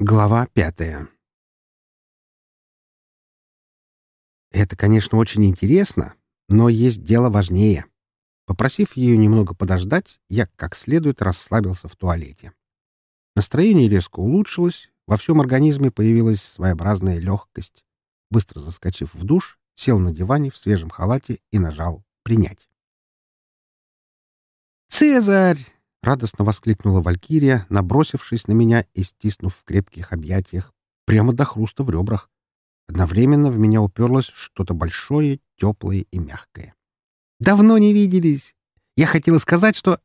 Глава пятая Это, конечно, очень интересно, но есть дело важнее. Попросив ее немного подождать, я как следует расслабился в туалете. Настроение резко улучшилось, во всем организме появилась своеобразная легкость. Быстро заскочив в душ, сел на диване в свежем халате и нажал «Принять». «Цезарь!» — радостно воскликнула Валькирия, набросившись на меня и стиснув в крепких объятиях, прямо до хруста в ребрах. Одновременно в меня уперлось что-то большое, теплое и мягкое. «Давно не виделись! Я хотела сказать, что...»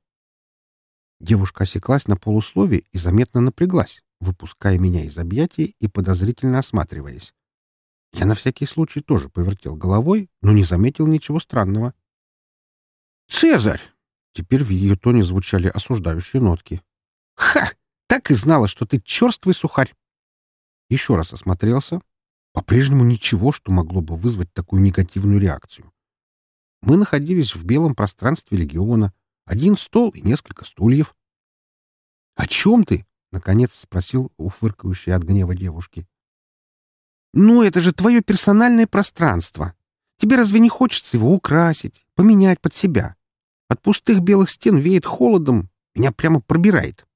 Девушка осеклась на полуслове и заметно напряглась, выпуская меня из объятий и подозрительно осматриваясь. Я на всякий случай тоже повертел головой, но не заметил ничего странного. «Цезарь!» Теперь в ее тоне звучали осуждающие нотки. «Ха! Так и знала, что ты черствый сухарь!» Еще раз осмотрелся. По-прежнему ничего, что могло бы вызвать такую негативную реакцию. Мы находились в белом пространстве легиона. Один стол и несколько стульев. «О чем ты?» — наконец спросил у от гнева девушки. «Ну, это же твое персональное пространство. Тебе разве не хочется его украсить, поменять под себя?» От пустых белых стен веет холодом, меня прямо пробирает.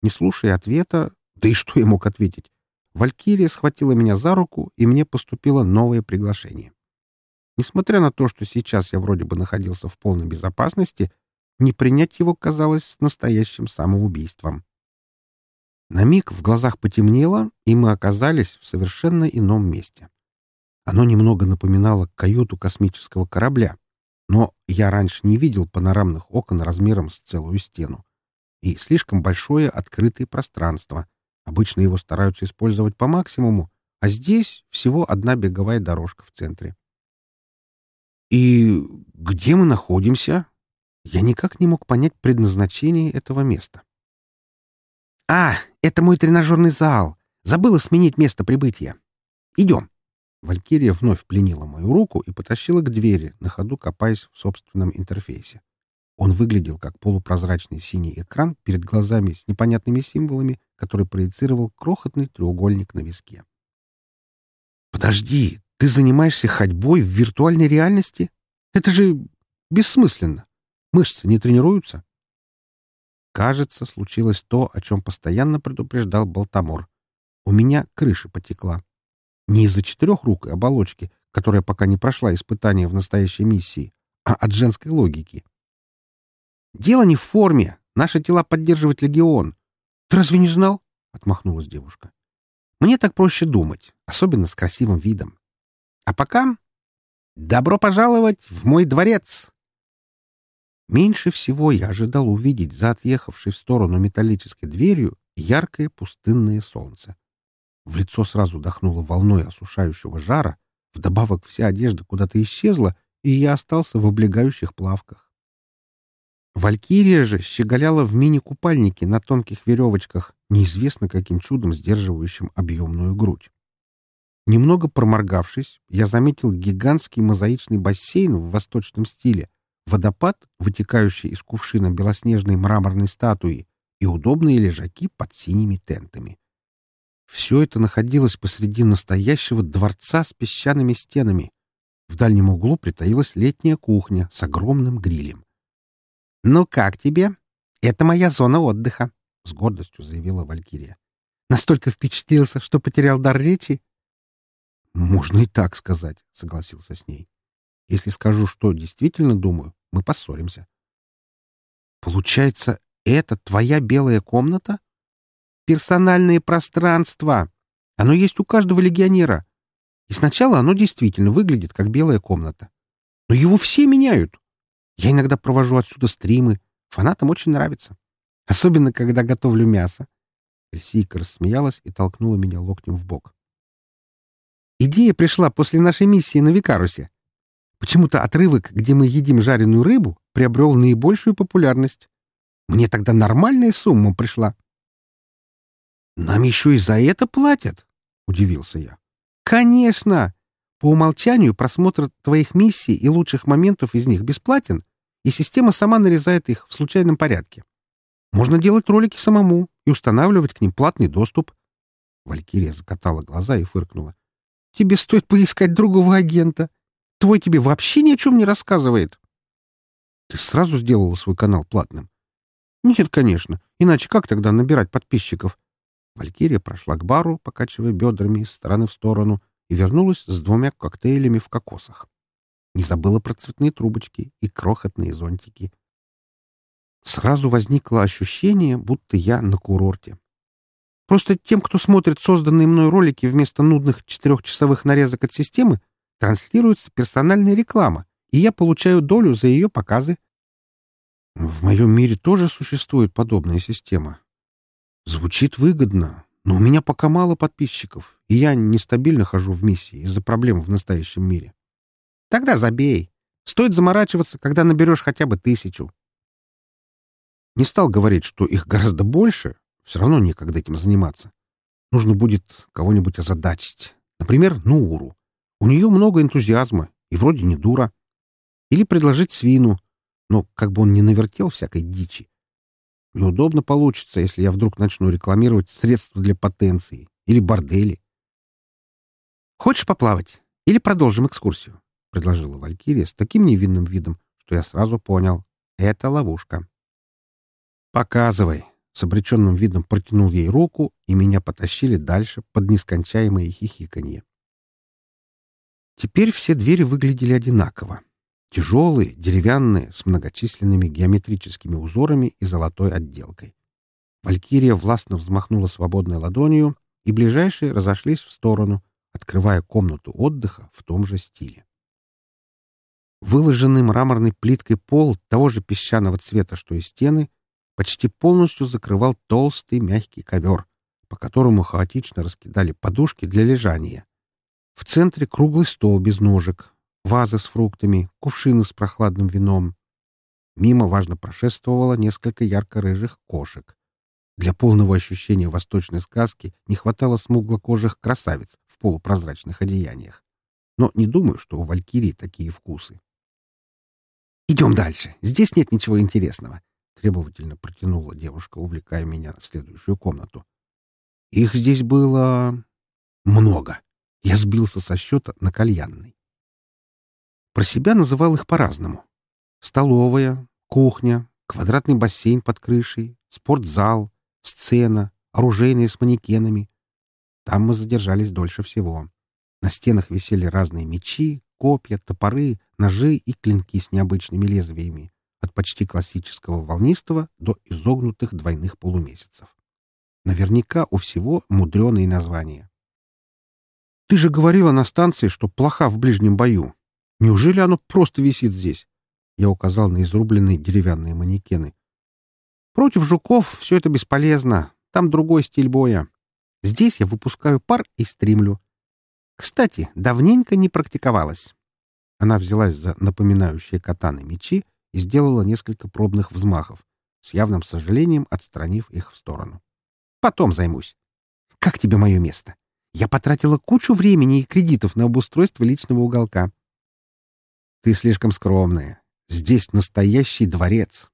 Не слушая ответа, да и что я мог ответить, Валькирия схватила меня за руку, и мне поступило новое приглашение. Несмотря на то, что сейчас я вроде бы находился в полной безопасности, не принять его казалось настоящим самоубийством. На миг в глазах потемнело, и мы оказались в совершенно ином месте. Оно немного напоминало каюту космического корабля, но я раньше не видел панорамных окон размером с целую стену. И слишком большое открытое пространство. Обычно его стараются использовать по максимуму, а здесь всего одна беговая дорожка в центре. «И где мы находимся?» Я никак не мог понять предназначение этого места. «А, это мой тренажерный зал. Забыла сменить место прибытия. Идем». Валькирия вновь пленила мою руку и потащила к двери, на ходу копаясь в собственном интерфейсе. Он выглядел как полупрозрачный синий экран перед глазами с непонятными символами, который проецировал крохотный треугольник на виске. «Подожди, ты занимаешься ходьбой в виртуальной реальности? Это же бессмысленно. Мышцы не тренируются?» Кажется, случилось то, о чем постоянно предупреждал Балтамор. У меня крыша потекла. Не из-за четырех рук и оболочки, которая пока не прошла испытание в настоящей миссии, а от женской логики. «Дело не в форме. Наши тела поддерживает легион. Ты разве не знал?» — отмахнулась девушка. «Мне так проще думать, особенно с красивым видом. А пока добро пожаловать в мой дворец!» Меньше всего я ожидал увидеть за отъехавшей в сторону металлической дверью яркое пустынное солнце. В лицо сразу дохнуло волной осушающего жара, вдобавок вся одежда куда-то исчезла, и я остался в облегающих плавках. Валькирия же щеголяла в мини-купальнике на тонких веревочках, неизвестно каким чудом сдерживающим объемную грудь. Немного проморгавшись, я заметил гигантский мозаичный бассейн в восточном стиле, водопад, вытекающий из кувшина белоснежной мраморной статуи, и удобные лежаки под синими тентами. Все это находилось посреди настоящего дворца с песчаными стенами. В дальнем углу притаилась летняя кухня с огромным грилем. «Ну как тебе? Это моя зона отдыха», — с гордостью заявила Валькирия. «Настолько впечатлился, что потерял дар речи?» «Можно и так сказать», — согласился с ней. «Если скажу, что действительно думаю, мы поссоримся». «Получается, это твоя белая комната?» Персональное пространство. Оно есть у каждого легионера. И сначала оно действительно выглядит как белая комната. Но его все меняют. Я иногда провожу отсюда стримы. Фанатам очень нравится. Особенно, когда готовлю мясо. Эльсийка рассмеялась и толкнула меня локтем в бок. Идея пришла после нашей миссии на Викарусе. Почему-то отрывок, где мы едим жареную рыбу, приобрел наибольшую популярность. Мне тогда нормальная сумма пришла. «Нам еще и за это платят?» — удивился я. «Конечно! По умолчанию просмотр твоих миссий и лучших моментов из них бесплатен, и система сама нарезает их в случайном порядке. Можно делать ролики самому и устанавливать к ним платный доступ. Валькирия закатала глаза и фыркнула. «Тебе стоит поискать другого агента. Твой тебе вообще ни о чем не рассказывает». «Ты сразу сделала свой канал платным?» «Нет, конечно. Иначе как тогда набирать подписчиков?» Валькирия прошла к бару, покачивая бедрами из стороны в сторону, и вернулась с двумя коктейлями в кокосах. Не забыла про цветные трубочки и крохотные зонтики. Сразу возникло ощущение, будто я на курорте. Просто тем, кто смотрит созданные мной ролики вместо нудных четырехчасовых нарезок от системы, транслируется персональная реклама, и я получаю долю за ее показы. В моем мире тоже существует подобная система. Звучит выгодно, но у меня пока мало подписчиков, и я нестабильно хожу в миссии из-за проблем в настоящем мире. Тогда забей. Стоит заморачиваться, когда наберешь хотя бы тысячу. Не стал говорить, что их гораздо больше, все равно некогда этим заниматься. Нужно будет кого-нибудь озадачить. Например, Нуру. У нее много энтузиазма и вроде не дура. Или предложить свину, но как бы он не навертел всякой дичи. Неудобно получится, если я вдруг начну рекламировать средства для потенции или бордели. «Хочешь поплавать? Или продолжим экскурсию?» — предложила Валькирия с таким невинным видом, что я сразу понял — это ловушка. «Показывай!» — с обреченным видом протянул ей руку, и меня потащили дальше под нескончаемое хихиканье. Теперь все двери выглядели одинаково. Тяжелые, деревянные, с многочисленными геометрическими узорами и золотой отделкой. Валькирия властно взмахнула свободной ладонью, и ближайшие разошлись в сторону, открывая комнату отдыха в том же стиле. Выложенный мраморной плиткой пол того же песчаного цвета, что и стены, почти полностью закрывал толстый мягкий ковер, по которому хаотично раскидали подушки для лежания. В центре круглый стол без ножек, вазы с фруктами, кувшины с прохладным вином. Мимо важно прошествовало несколько ярко-рыжих кошек. Для полного ощущения восточной сказки не хватало смуглокожих красавиц в полупрозрачных одеяниях. Но не думаю, что у Валькирии такие вкусы. «Идем дальше. Здесь нет ничего интересного», — требовательно протянула девушка, увлекая меня в следующую комнату. Их здесь было... много. Я сбился со счета на кальянной. Про себя называл их по-разному. Столовая, кухня, квадратный бассейн под крышей, спортзал, сцена, оружейные с манекенами. Там мы задержались дольше всего. На стенах висели разные мечи, копья, топоры, ножи и клинки с необычными лезвиями, от почти классического волнистого до изогнутых двойных полумесяцев. Наверняка у всего мудреные названия. «Ты же говорила на станции, что плоха в ближнем бою. Неужели оно просто висит здесь? Я указал на изрубленные деревянные манекены. Против жуков все это бесполезно. Там другой стиль боя. Здесь я выпускаю пар и стримлю. Кстати, давненько не практиковалась. Она взялась за напоминающие катаны мечи и сделала несколько пробных взмахов, с явным сожалением отстранив их в сторону. Потом займусь. Как тебе мое место? Я потратила кучу времени и кредитов на обустройство личного уголка. Ты слишком скромная. Здесь настоящий дворец.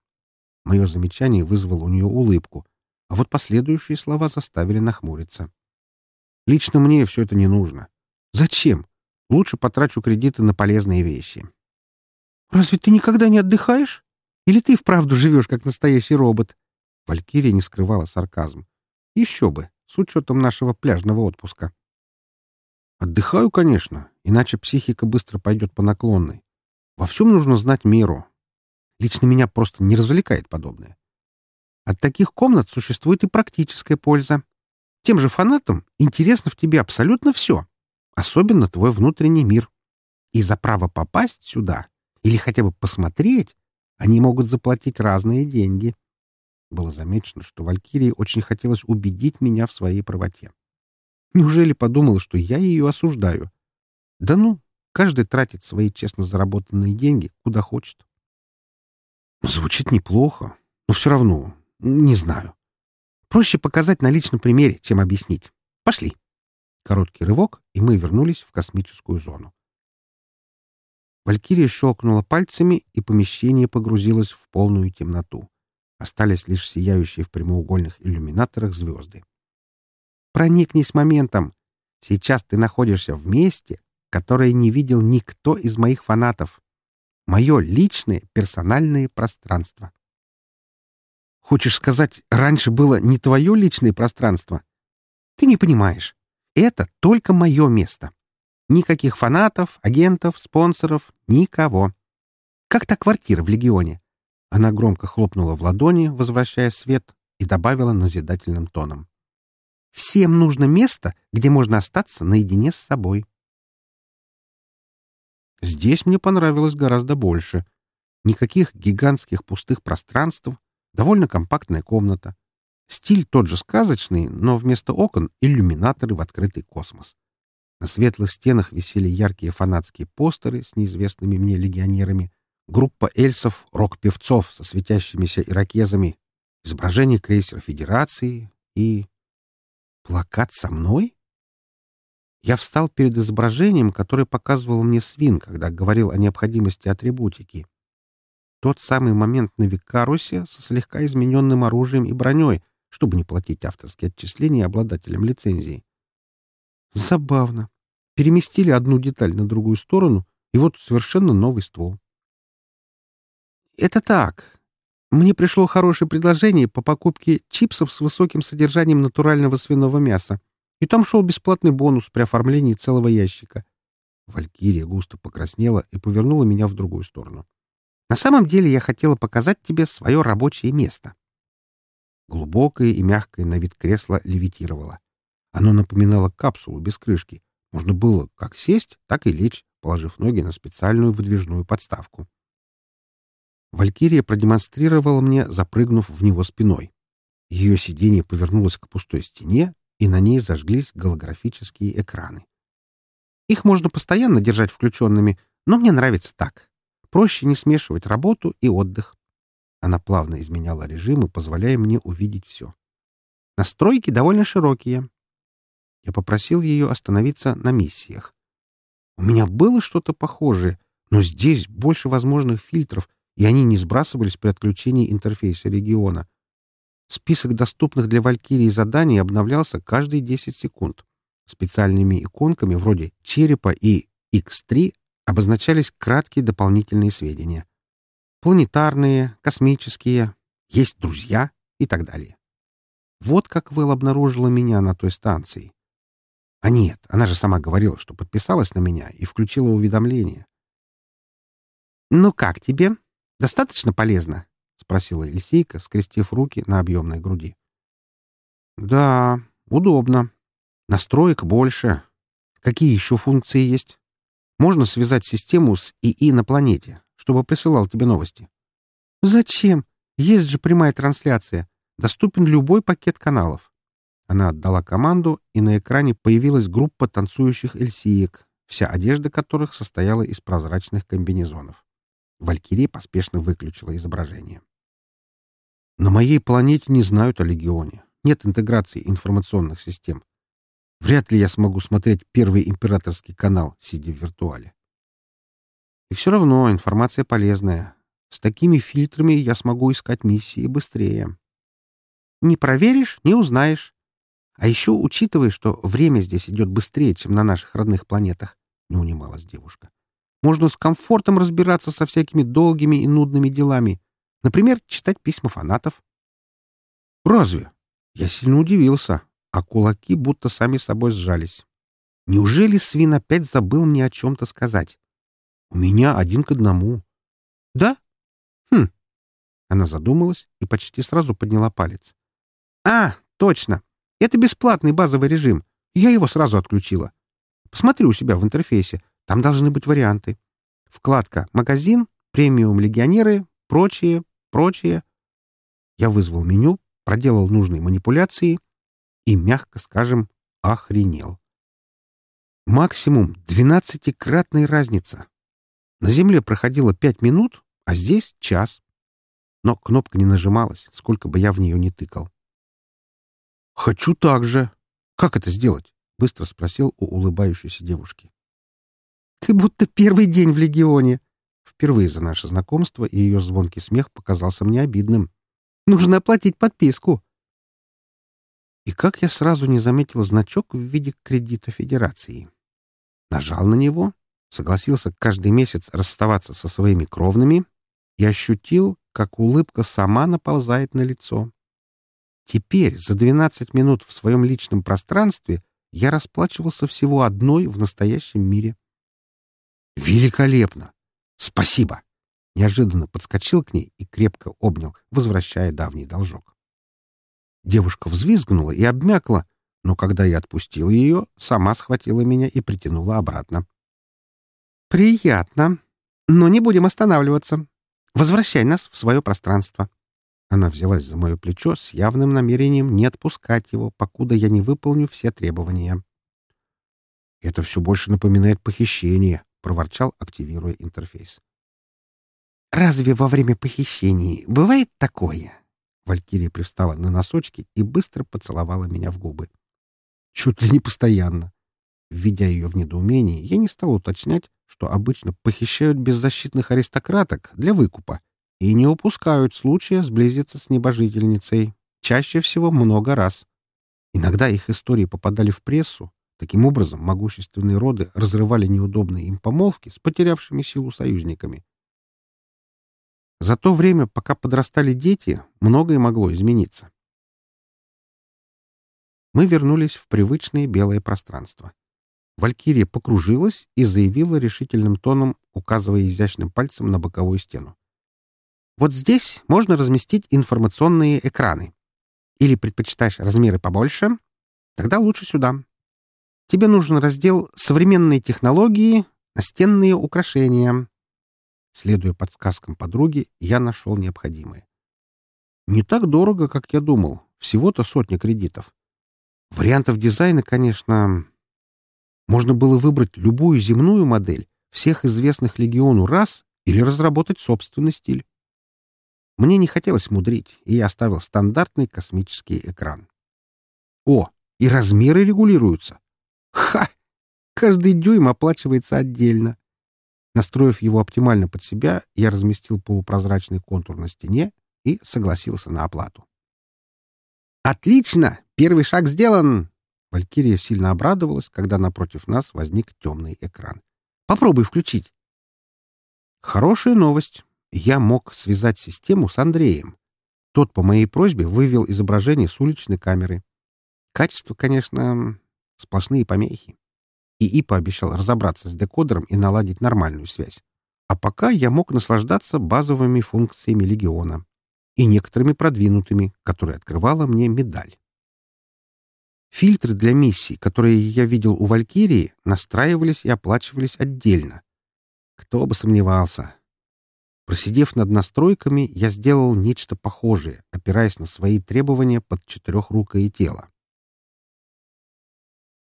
Мое замечание вызвало у нее улыбку, а вот последующие слова заставили нахмуриться. Лично мне все это не нужно. Зачем? Лучше потрачу кредиты на полезные вещи. Разве ты никогда не отдыхаешь? Или ты вправду живешь как настоящий робот? Валькирия не скрывала сарказм. Еще бы, с учетом нашего пляжного отпуска. Отдыхаю, конечно, иначе психика быстро пойдет по наклонной. Во всем нужно знать меру. Лично меня просто не развлекает подобное. От таких комнат существует и практическая польза. Тем же фанатам интересно в тебе абсолютно все, особенно твой внутренний мир. И за право попасть сюда или хотя бы посмотреть они могут заплатить разные деньги. Было замечено, что Валькирии очень хотелось убедить меня в своей правоте. Неужели подумала, что я ее осуждаю? Да ну, Каждый тратит свои честно заработанные деньги куда хочет. Звучит неплохо, но все равно не знаю. Проще показать на личном примере, чем объяснить. Пошли. Короткий рывок, и мы вернулись в космическую зону. Валькирия щелкнула пальцами, и помещение погрузилось в полную темноту. Остались лишь сияющие в прямоугольных иллюминаторах звезды. Проникнись моментом. Сейчас ты находишься в месте, которое не видел никто из моих фанатов. Мое личное персональное пространство. Хочешь сказать, раньше было не твое личное пространство? Ты не понимаешь. Это только мое место. Никаких фанатов, агентов, спонсоров, никого. Как та квартира в Легионе? Она громко хлопнула в ладони, возвращая свет, и добавила назидательным тоном. «Всем нужно место, где можно остаться наедине с собой». Здесь мне понравилось гораздо больше. Никаких гигантских пустых пространств, довольно компактная комната. Стиль тот же сказочный, но вместо окон — иллюминаторы в открытый космос. На светлых стенах висели яркие фанатские постеры с неизвестными мне легионерами, группа эльсов, рок-певцов со светящимися ирокезами, изображение крейсера Федерации и... Плакат со мной? Я встал перед изображением, которое показывал мне Свин, когда говорил о необходимости атрибутики. Тот самый момент на Викарусе со слегка измененным оружием и броней, чтобы не платить авторские отчисления обладателям лицензии. Забавно. Переместили одну деталь на другую сторону, и вот совершенно новый ствол. Это так. Мне пришло хорошее предложение по покупке чипсов с высоким содержанием натурального свиного мяса, и там шел бесплатный бонус при оформлении целого ящика. Валькирия густо покраснела и повернула меня в другую сторону. На самом деле я хотела показать тебе свое рабочее место. Глубокое и мягкое на вид кресло левитировало. Оно напоминало капсулу без крышки. Можно было как сесть, так и лечь, положив ноги на специальную выдвижную подставку. Валькирия продемонстрировала мне, запрыгнув в него спиной. Ее сиденье повернулось к пустой стене, и на ней зажглись голографические экраны. Их можно постоянно держать включенными, но мне нравится так. Проще не смешивать работу и отдых. Она плавно изменяла режимы, позволяя мне увидеть все. Настройки довольно широкие. Я попросил ее остановиться на миссиях. У меня было что-то похожее, но здесь больше возможных фильтров, и они не сбрасывались при отключении интерфейса региона. Список доступных для Валькирии заданий обновлялся каждые 10 секунд. Специальными иконками вроде черепа и X3 обозначались краткие дополнительные сведения. Планетарные, космические, есть друзья и так далее. Вот как Вэл обнаружила меня на той станции. А нет, она же сама говорила, что подписалась на меня и включила уведомление. «Ну как тебе?» Достаточно полезно? — спросила Елисейка, скрестив руки на объемной груди. — Да, удобно. Настроек больше. Какие еще функции есть? Можно связать систему с ИИ на планете, чтобы присылал тебе новости. — Зачем? Есть же прямая трансляция. Доступен любой пакет каналов. Она отдала команду, и на экране появилась группа танцующих эльсиек, вся одежда которых состояла из прозрачных комбинезонов. Валькирия поспешно выключила изображение. На моей планете не знают о Легионе. Нет интеграции информационных систем. Вряд ли я смогу смотреть первый императорский канал, сидя в виртуале. И все равно информация полезная. С такими фильтрами я смогу искать миссии быстрее. Не проверишь — не узнаешь. А еще учитывая, что время здесь идет быстрее, чем на наших родных планетах, — не унималась девушка. Можно с комфортом разбираться со всякими долгими и нудными делами. Например, читать письма фанатов. Разве? Я сильно удивился, а кулаки будто сами собой сжались. Неужели свин опять забыл мне о чем-то сказать? У меня один к одному. Да? Хм. Она задумалась и почти сразу подняла палец. А, точно. Это бесплатный базовый режим. Я его сразу отключила. Посмотри у себя в интерфейсе. Там должны быть варианты. Вкладка «Магазин», «Премиум легионеры», «Прочие», «Прочие». Я вызвал меню, проделал нужные манипуляции и, мягко скажем, охренел. Максимум двенадцатикратная разница. На Земле проходило пять минут, а здесь — час. Но кнопка не нажималась, сколько бы я в нее не тыкал. «Хочу так же. Как это сделать?» — быстро спросил у улыбающейся девушки. Ты будто первый день в легионе. Впервые за наше знакомство и ее звонкий смех показался мне обидным. Нужно оплатить подписку. И как я сразу не заметил значок в виде кредита Федерации. Нажал на него, согласился каждый месяц расставаться со своими кровными и ощутил, как улыбка сама наползает на лицо. Теперь, за 12 минут в своем личном пространстве, я расплачивался всего одной в настоящем мире. «Великолепно! Спасибо!» Неожиданно подскочил к ней и крепко обнял, возвращая давний должок. Девушка взвизгнула и обмякла, но когда я отпустил ее, сама схватила меня и притянула обратно. «Приятно. Но не будем останавливаться. Возвращай нас в свое пространство». Она взялась за мое плечо с явным намерением не отпускать его, покуда я не выполню все требования. «Это все больше напоминает похищение», — проворчал, активируя интерфейс. «Разве во время похищений бывает такое?» Валькирия привстала на носочки и быстро поцеловала меня в губы. Чуть ли не постоянно. Введя ее в недоумение, я не стал уточнять, что обычно похищают беззащитных аристократок для выкупа и не упускают случая сблизиться с небожительницей, чаще всего много раз. Иногда их истории попадали в прессу, таким образом могущественные роды разрывали неудобные им помолвки с потерявшими силу союзниками. За то время, пока подрастали дети, многое могло измениться. Мы вернулись в привычное белое пространство. Валькирия покружилась и заявила решительным тоном, указывая изящным пальцем на боковую стену. «Вот здесь можно разместить информационные экраны. Или предпочитаешь размеры побольше? Тогда лучше сюда. Тебе нужен раздел «Современные технологии», «Настенные украшения». Следуя подсказкам подруги, я нашел необходимое. Не так дорого, как я думал. Всего-то сотня кредитов. Вариантов дизайна, конечно... Можно было выбрать любую земную модель, всех известных легиону раз или разработать собственный стиль. Мне не хотелось мудрить, и я оставил стандартный космический экран. О, и размеры регулируются. Ха! Каждый дюйм оплачивается отдельно. Настроив его оптимально под себя, я разместил полупрозрачный контур на стене и согласился на оплату. «Отлично! Первый шаг сделан!» Валькирия сильно обрадовалась, когда напротив нас возник темный экран. «Попробуй включить!» Хорошая новость. Я мог связать систему с Андреем. Тот по моей просьбе вывел изображение с уличной камеры. Качество, конечно, сплошные помехи. ИИ пообещал разобраться с декодером и наладить нормальную связь. А пока я мог наслаждаться базовыми функциями Легиона и некоторыми продвинутыми, которые открывала мне медаль. Фильтры для миссий, которые я видел у Валькирии, настраивались и оплачивались отдельно. Кто бы сомневался. Просидев над настройками, я сделал нечто похожее, опираясь на свои требования под четырехрукое тело.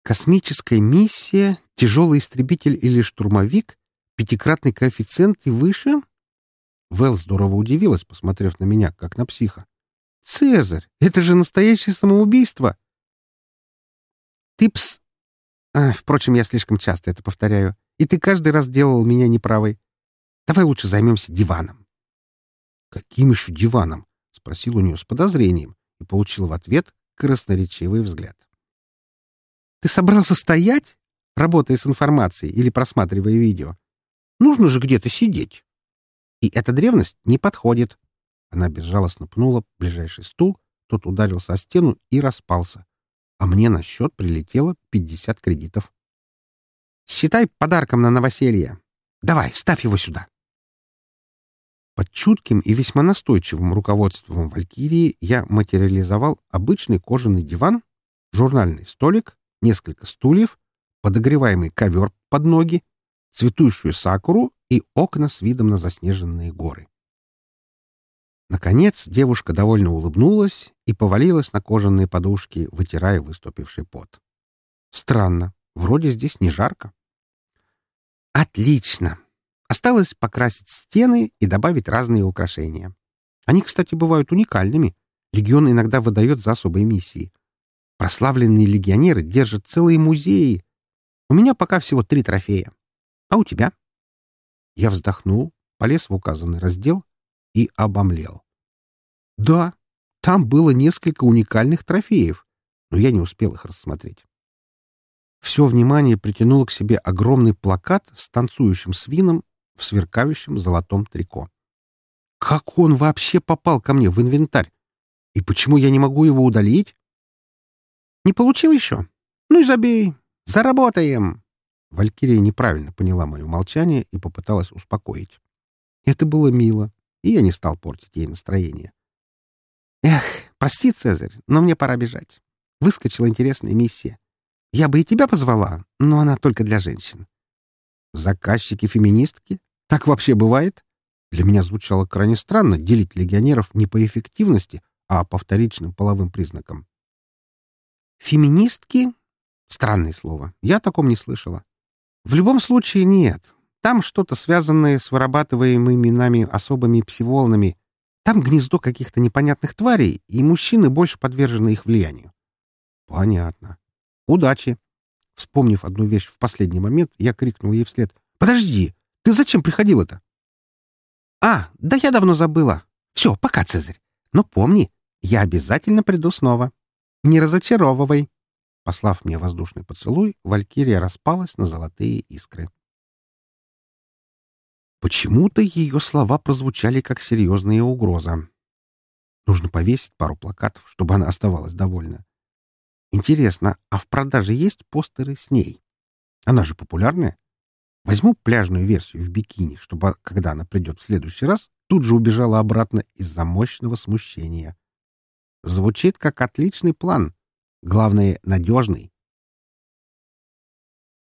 Космическая миссия, тяжелый истребитель или штурмовик, пятикратный коэффициент и выше? Вэл здорово удивилась, посмотрев на меня, как на психа. «Цезарь, это же настоящее самоубийство!» «Ты пс...» а, «Впрочем, я слишком часто это повторяю, и ты каждый раз делал меня неправой. Давай лучше займемся диваном». «Каким еще диваном?» — спросил у нее с подозрением и получил в ответ красноречивый взгляд. Ты собрался стоять, работая с информацией или просматривая видео? Нужно же где-то сидеть. И эта древность не подходит. Она безжалостно пнула ближайший стул, тот ударился о стену и распался. А мне на счет прилетело 50 кредитов. Считай подарком на новоселье. Давай, ставь его сюда. Под чутким и весьма настойчивым руководством Валькирии я материализовал обычный кожаный диван, журнальный столик несколько стульев, подогреваемый ковер под ноги, цветущую сакуру и окна с видом на заснеженные горы. Наконец девушка довольно улыбнулась и повалилась на кожаные подушки, вытирая выступивший пот. Странно, вроде здесь не жарко. Отлично! Осталось покрасить стены и добавить разные украшения. Они, кстати, бывают уникальными. Легион иногда выдает за особые миссии. Прославленные легионеры держат целые музеи. У меня пока всего три трофея. А у тебя? Я вздохнул, полез в указанный раздел и обомлел. Да, там было несколько уникальных трофеев. но я не успел их рассмотреть. Все внимание притянуло к себе огромный плакат с танцующим свином в сверкающем золотом трико. Как он вообще попал ко мне в инвентарь? И почему я не могу его удалить? Не получил еще? Ну и забей. Заработаем. Валькирия неправильно поняла мое молчание и попыталась успокоить. Это было мило, и я не стал портить ей настроение. Эх, прости, Цезарь, но мне пора бежать. Выскочила интересная миссия. Я бы и тебя позвала, но она только для женщин. Заказчики-феминистки? Так вообще бывает? Для меня звучало крайне странно делить легионеров не по эффективности, а по вторичным половым признакам. Феминистки? Странное слово. Я о таком не слышала. В любом случае нет. Там что-то связанное с вырабатываемыми нами особыми псиволнами. Там гнездо каких-то непонятных тварей, и мужчины больше подвержены их влиянию. Понятно. Удачи. Вспомнив одну вещь в последний момент, я крикнул ей вслед. «Подожди! Ты зачем приходила-то?» «А, да я давно забыла. Все, пока, Цезарь. Но помни, я обязательно приду снова. Не разочаровывай». Послав мне воздушный поцелуй, Валькирия распалась на золотые искры. Почему-то ее слова прозвучали как серьезная угроза. Нужно повесить пару плакатов, чтобы она оставалась довольна. Интересно, а в продаже есть постеры с ней? Она же популярная. Возьму пляжную версию в бикини, чтобы, когда она придет в следующий раз, тут же убежала обратно из-за мощного смущения. Звучит как отличный план. Главное — надежный.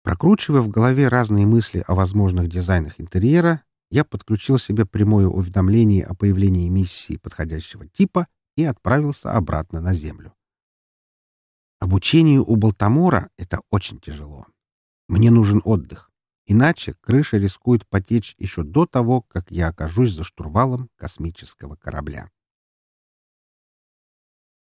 Прокручивая в голове разные мысли о возможных дизайнах интерьера, я подключил себе прямое уведомление о появлении миссии подходящего типа и отправился обратно на Землю. Обучению у Балтамора — это очень тяжело. Мне нужен отдых. Иначе крыша рискует потечь еще до того, как я окажусь за штурвалом космического корабля.